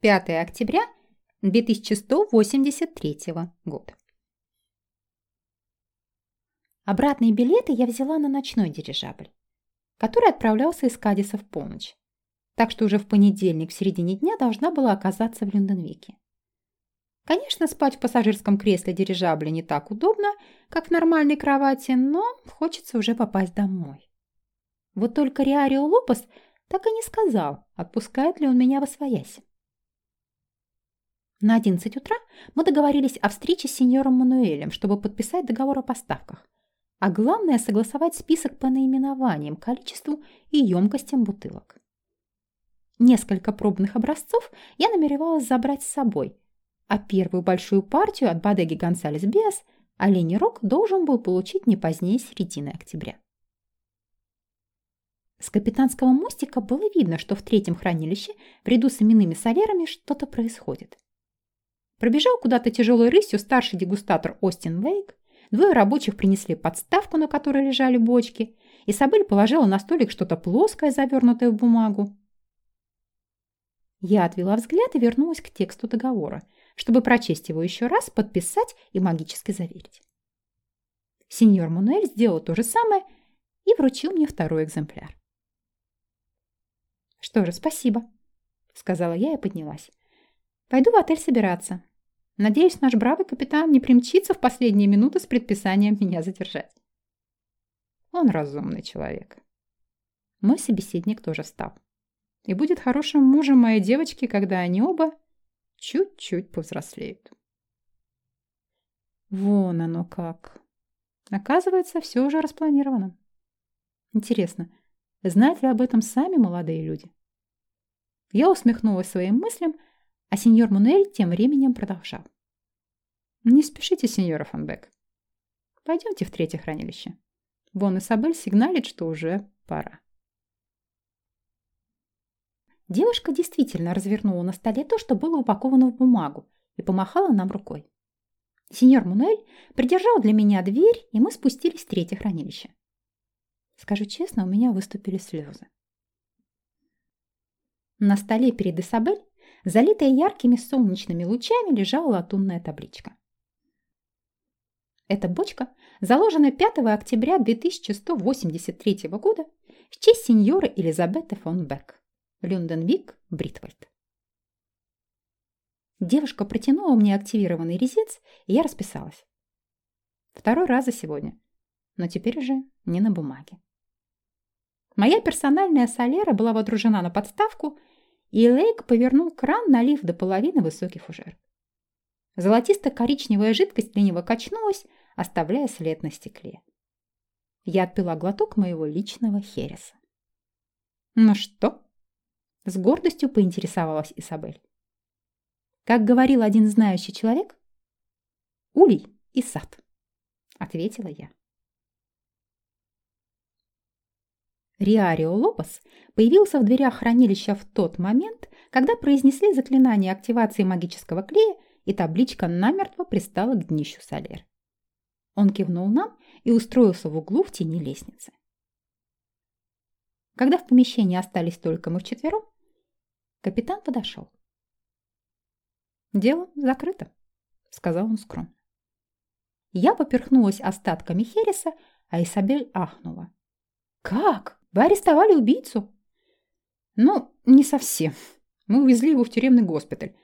5 октября 2183 года. Обратные билеты я взяла на ночной дирижабль, который отправлялся из Кадиса в полночь, так что уже в понедельник в середине дня должна была оказаться в Люнденвике. Конечно, спать в пассажирском кресле дирижабля не так удобно, как в нормальной кровати, но хочется уже попасть домой. Вот только Риарио Лопес так и не сказал, отпускает ли он меня во своясь. На 11 утра мы договорились о встрече с сеньором Мануэлем, чтобы подписать договор о поставках. А главное – согласовать список по наименованиям, количеству и емкостям бутылок. Несколько пробных образцов я намеревалась забрать с собой, а первую большую партию от Бадеги Гонсалес Биас Оленей Рог должен был получить не позднее середины октября. С капитанского мостика было видно, что в третьем хранилище, в ряду с именными солерами, что-то происходит. Пробежал куда-то тяжелой рысью старший дегустатор Остин Вейк. Двое рабочих принесли подставку, на которой лежали бочки. Isabель положила на столик что-то плоское, завернутое в бумагу. Я отвела взгляд и вернулась к тексту договора, чтобы прочесть его еще раз, подписать и магически заверить. Сеньор Мунуэль сделал то же самое и вручил мне второй экземпляр. «Что же, спасибо», — сказала я и поднялась. «Пойду в отель собираться. Надеюсь, наш бравый капитан не примчится в последние минуты с предписанием меня задержать. Он разумный человек. Мой собеседник тоже встал. И будет хорошим мужем моей девочки, когда они оба чуть-чуть повзрослеют. Вон оно как. Оказывается, все уже распланировано. Интересно, знают ли об этом сами молодые люди? Я усмехнулась своим мыслям, а сеньор Мунель тем временем продолжал. «Не спешите, сеньора Фонбек. Пойдемте в третье хранилище. Вон Исабель сигналит, что уже пора». Девушка действительно развернула на столе то, что было упаковано в бумагу, и помахала нам рукой. Сеньор Мунель придержал для меня дверь, и мы спустились в третье хранилище. Скажу честно, у меня выступили слезы. На столе перед Исабель Залитая яркими солнечными лучами лежала латунная табличка. Эта бочка заложена 5 октября 2183 года в честь сеньора Элизабеты фон Бек, Люнденвик, Бритвальд. Девушка протянула мне активированный резец, и я расписалась. Второй раз за сегодня, но теперь уже не на бумаге. Моя персональная солера была водружена на подставку и Лейк повернул кран, налив до половины высокий фужер. Золотисто-коричневая жидкость лениво качнулась, оставляя след на стекле. Я отпила глоток моего личного хереса. «Ну что?» – с гордостью поинтересовалась Исабель. «Как говорил один знающий человек, улей и сад», – ответила я. Риарио Лопес появился в дверях хранилища в тот момент, когда произнесли заклинание активации магического клея, и табличка намертво пристала к днищу солер. Он кивнул нам и устроился в углу в тени лестницы. Когда в помещении остались только мы вчетвером, капитан подошел. «Дело закрыто», — сказал он скромно. Я поперхнулась остатками хереса, а Исабель ахнула. «Как?» Вы арестовали убийцу? Ну, не совсем. Мы увезли его в тюремный госпиталь.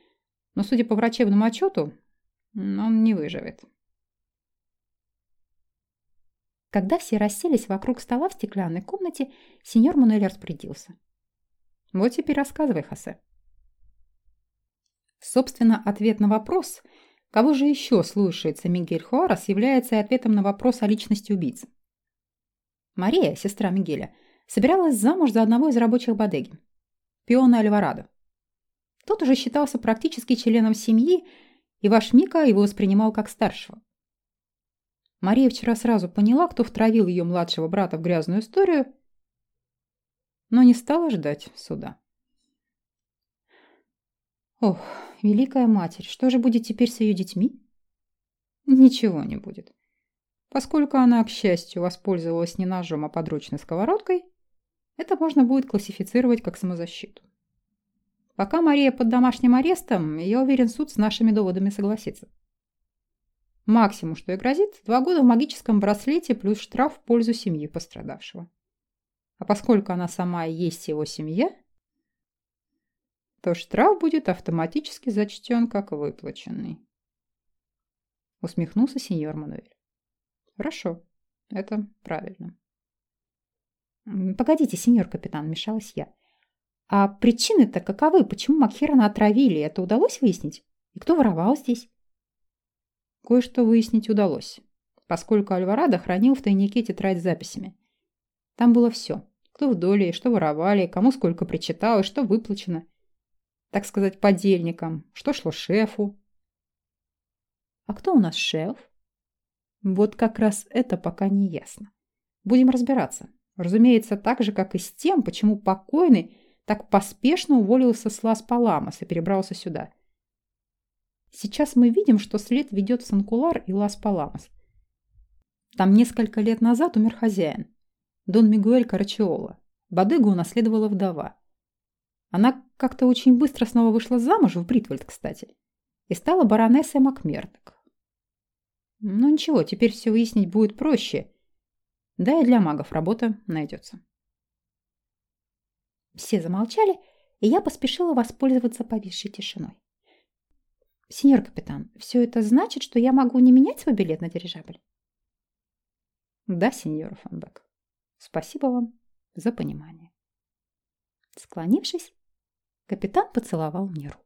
Но, судя по врачебному отчету, он не выживет. Когда все расселись вокруг стола в стеклянной комнате, сеньор Мануэль распорядился. Вот теперь рассказывай, Хосе. Собственно, ответ на вопрос, кого же еще слушается Мигель Хуарес, является ответом на вопрос о личности убийцы. Мария, сестра Мигеля, собиралась замуж за одного из рабочих Бодеги, пиона Альварадо. Тот уже считался практически членом семьи, и ваш Мика его воспринимал как старшего. Мария вчера сразу поняла, кто втравил ее младшего брата в грязную историю, но не стала ждать суда. Ох, великая матерь, что же будет теперь с ее детьми? Ничего не будет. Поскольку она, к счастью, воспользовалась не ножом, а подручной сковородкой, это можно будет классифицировать как самозащиту. Пока Мария под домашним арестом, я уверен, суд с нашими доводами согласится. Максимум, что и грозит, два года в магическом браслете плюс штраф в пользу семьи пострадавшего. А поскольку она сама и есть его семья, то штраф будет автоматически зачтен как выплаченный. Усмехнулся сеньор Мануэль. Хорошо, это правильно. Погодите, сеньор капитан, мешалась я. А причины-то каковы? Почему Макхерона отравили? Это удалось выяснить? И кто воровал здесь? Кое-что выяснить удалось, поскольку Альварадо хранил в тайнике тетрадь с записями. Там было все. Кто в доле, что воровали, кому сколько причиталось, что выплачено. Так сказать, подельникам, что шло шефу. А кто у нас шеф? Вот как раз это пока не ясно. Будем разбираться. Разумеется, так же, как и с тем, почему покойный так поспешно уволился с Лас-Паламос и перебрался сюда. Сейчас мы видим, что след ведет в Санкулар и Лас-Паламос. Там несколько лет назад умер хозяин, Дон Мигуэль Карачиола. Бодегу унаследовала вдова. Она как-то очень быстро снова вышла замуж, в Бритвальд, кстати, и стала баронессой Макмердок. Ну ничего, теперь все выяснить будет проще. Да и для магов работа найдется. Все замолчали, и я поспешила воспользоваться повисшей тишиной. «Сеньор капитан, все это значит, что я могу не менять свой билет на дирижабль?» «Да, сеньор Фанбек. Спасибо вам за понимание». Склонившись, капитан поцеловал мне руку.